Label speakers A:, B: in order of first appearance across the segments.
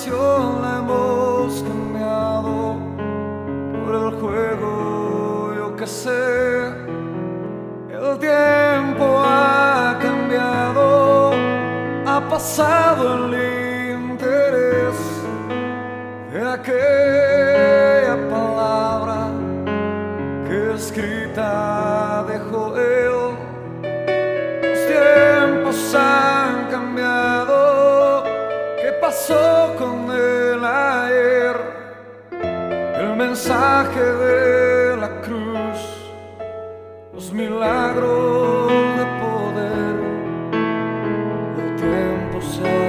A: la hemos cambiado por el juego, yo que sé. El tiempo ha cambiado, ha pasado el interés de aquella palabra que escrita dejó él. Los tiempos han cambiado, ¿qué pasó mensaje de la cruz, los milagros de poder. El tiempo se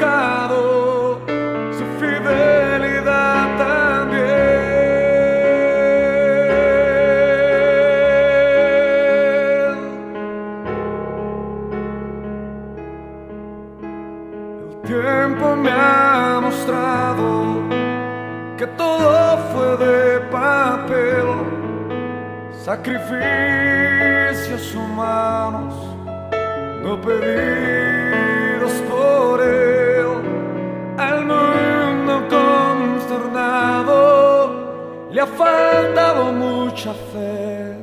A: su fidelidad también. El tiempo me ha mostrado que todo fue de papel, sacrificios humanos no pedidos le ha faltado mucha fe,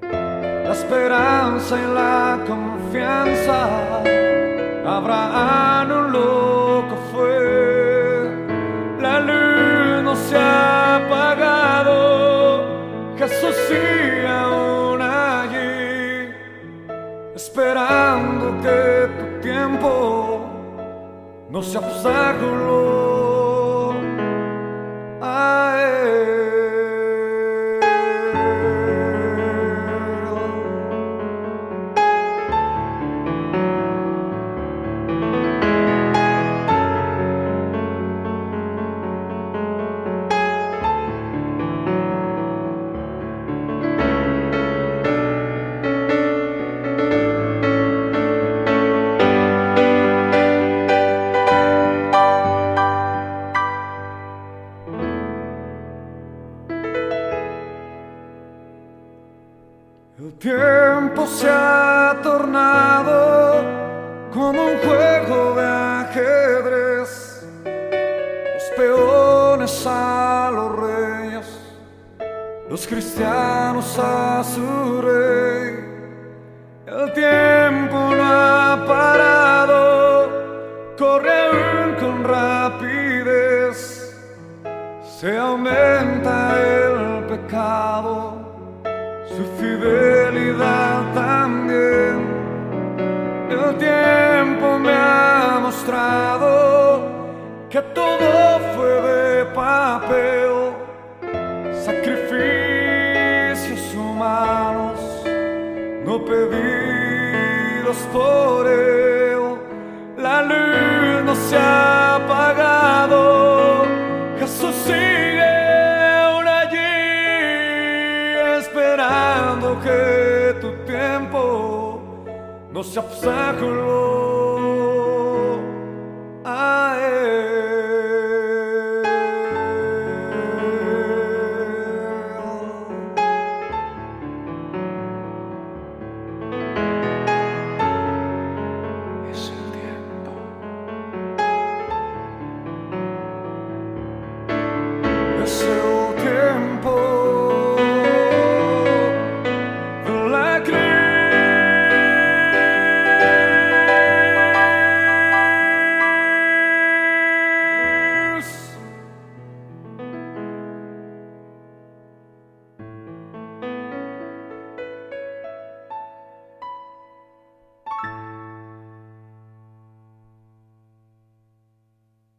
A: la esperanza y la confianza. Abraham un loco fue, la luz no se ha apagado, Jesús sigue aún allí, esperando que tu tiempo no se obstáculo El tiempo se ha tornado como un juego de ajedrez. Los peones a los reyes, los cristianos a su rey. El tiempo no ha parado, corre aún con rapidez. Se aumenta el pecado su fidelidad todo fue de papel, sacrificios humanos no pedidos por él. La luz no se ha apagado, Jesús sigue allí esperando que tu tiempo no se obstáculo